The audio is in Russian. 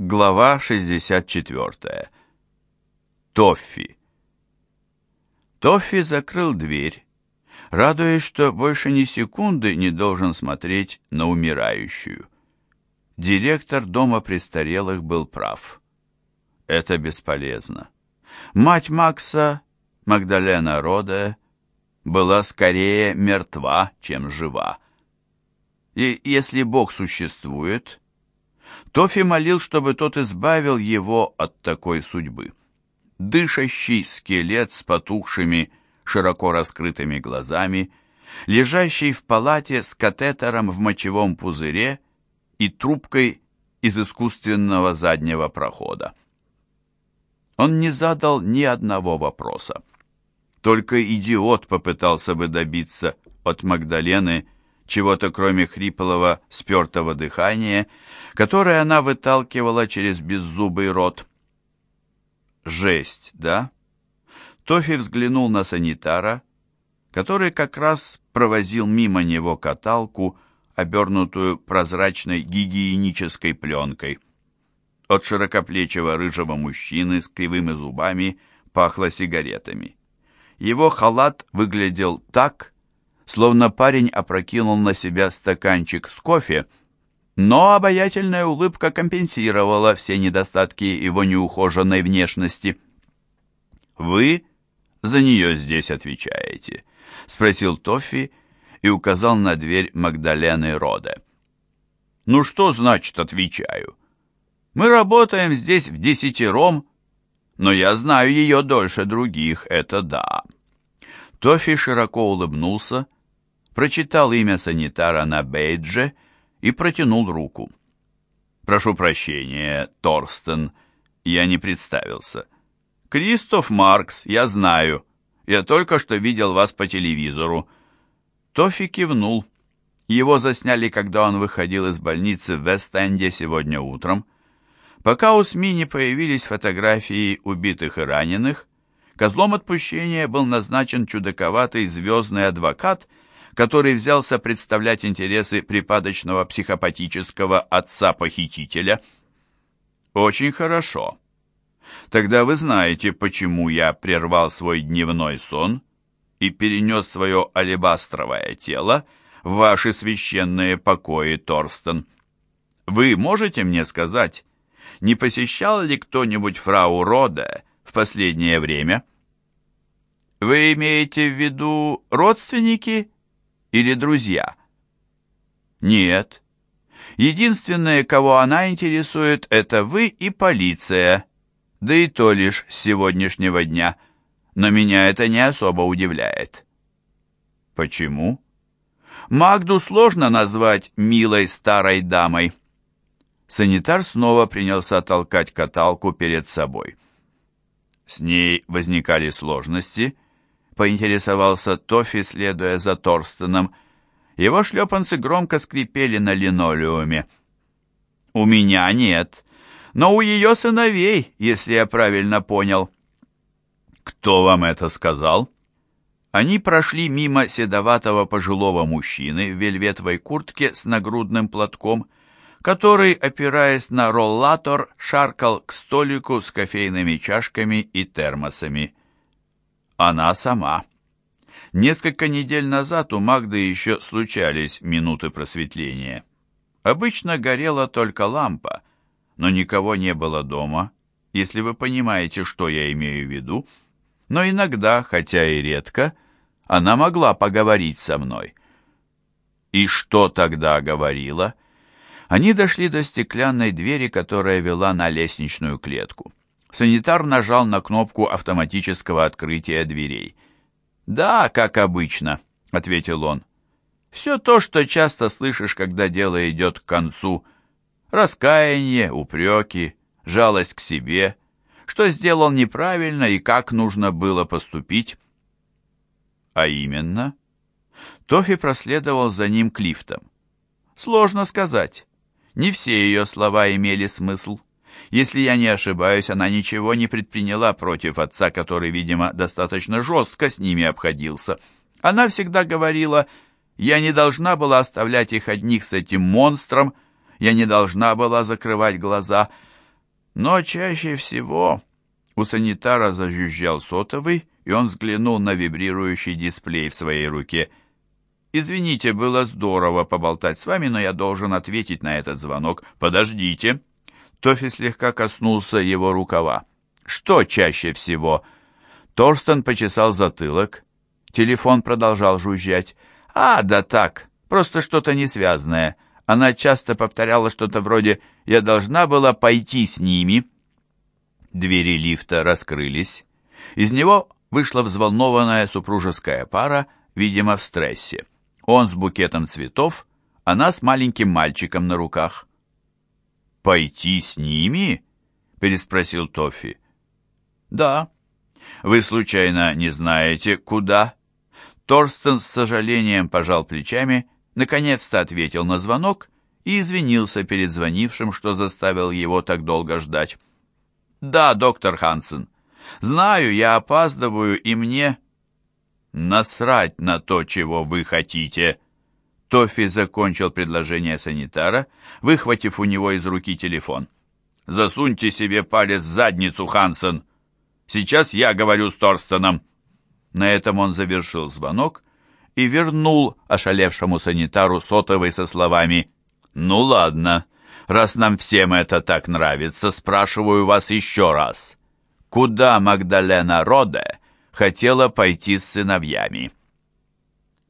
Глава 64. Тоффи. Тоффи закрыл дверь, радуясь, что больше ни секунды не должен смотреть на умирающую. Директор дома престарелых был прав. Это бесполезно. Мать Макса, Магдалена Роде, была скорее мертва, чем жива. И если Бог существует, Тофи молил, чтобы тот избавил его от такой судьбы. Дышащий скелет с потухшими, широко раскрытыми глазами, лежащий в палате с катетером в мочевом пузыре и трубкой из искусственного заднего прохода. Он не задал ни одного вопроса. Только идиот попытался бы добиться от Магдалены чего-то кроме хриплого, спертого дыхания, которое она выталкивала через беззубый рот. Жесть, да? Тофи взглянул на санитара, который как раз провозил мимо него каталку, обернутую прозрачной гигиенической пленкой. От широкоплечего рыжего мужчины с кривыми зубами пахло сигаретами. Его халат выглядел так, словно парень опрокинул на себя стаканчик с кофе, но обаятельная улыбка компенсировала все недостатки его неухоженной внешности. «Вы за нее здесь отвечаете?» — спросил Тоффи и указал на дверь Магдалены Роде. «Ну что значит «отвечаю»? Мы работаем здесь в десятером, но я знаю ее дольше других, это да». Тоффи широко улыбнулся, прочитал имя санитара на бейдже и протянул руку. «Прошу прощения, Торстен, я не представился. Кристоф Маркс, я знаю. Я только что видел вас по телевизору». Тофи кивнул. Его засняли, когда он выходил из больницы в Вест-Энде сегодня утром. Пока у СМИ не появились фотографии убитых и раненых, козлом отпущения был назначен чудаковатый звездный адвокат – который взялся представлять интересы припадочного психопатического отца-похитителя. Очень хорошо. Тогда вы знаете, почему я прервал свой дневной сон и перенес свое алебастровое тело в ваши священные покои, Торстен. Вы можете мне сказать, не посещал ли кто-нибудь фрау Рода в последнее время? Вы имеете в виду родственники или друзья? Нет. Единственное, кого она интересует, это вы и полиция. Да и то лишь с сегодняшнего дня. Но меня это не особо удивляет. Почему? Магду сложно назвать милой старой дамой. Санитар снова принялся толкать каталку перед собой. С ней возникали сложности, поинтересовался Тофи, следуя за Торстеном. Его шлепанцы громко скрипели на линолеуме. «У меня нет, но у ее сыновей, если я правильно понял». «Кто вам это сказал?» Они прошли мимо седоватого пожилого мужчины в вельветовой куртке с нагрудным платком, который, опираясь на роллатор, шаркал к столику с кофейными чашками и термосами. Она сама. Несколько недель назад у Магды еще случались минуты просветления. Обычно горела только лампа, но никого не было дома, если вы понимаете, что я имею в виду. Но иногда, хотя и редко, она могла поговорить со мной. И что тогда говорила? Они дошли до стеклянной двери, которая вела на лестничную клетку. Санитар нажал на кнопку автоматического открытия дверей. «Да, как обычно», — ответил он. «Все то, что часто слышишь, когда дело идет к концу. Раскаяние, упреки, жалость к себе, что сделал неправильно и как нужно было поступить». «А именно?» Тофи проследовал за ним к лифтам. «Сложно сказать. Не все ее слова имели смысл». Если я не ошибаюсь, она ничего не предприняла против отца, который, видимо, достаточно жестко с ними обходился. Она всегда говорила, я не должна была оставлять их одних с этим монстром, я не должна была закрывать глаза. Но чаще всего у санитара зажужжал сотовый, и он взглянул на вибрирующий дисплей в своей руке. «Извините, было здорово поболтать с вами, но я должен ответить на этот звонок. Подождите!» Тофи слегка коснулся его рукава. «Что чаще всего?» Торстен почесал затылок. Телефон продолжал жужжать. «А, да так, просто что-то несвязное. Она часто повторяла что-то вроде «я должна была пойти с ними». Двери лифта раскрылись. Из него вышла взволнованная супружеская пара, видимо, в стрессе. Он с букетом цветов, она с маленьким мальчиком на руках. «Пойти с ними?» — переспросил Тоффи. «Да. Вы, случайно, не знаете, куда?» Торстен с сожалением пожал плечами, наконец-то ответил на звонок и извинился перед звонившим, что заставил его так долго ждать. «Да, доктор Хансен. Знаю, я опаздываю, и мне...» «Насрать на то, чего вы хотите!» Тоффи закончил предложение санитара, выхватив у него из руки телефон. «Засуньте себе палец в задницу, Хансен! Сейчас я говорю с Торстоном!» На этом он завершил звонок и вернул ошалевшему санитару сотовый со словами «Ну ладно, раз нам всем это так нравится, спрашиваю вас еще раз. Куда Магдалена Роде хотела пойти с сыновьями?»